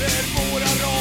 över våra rader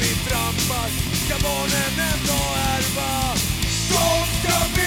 vi trampar ska barnen ändå ärva. De ska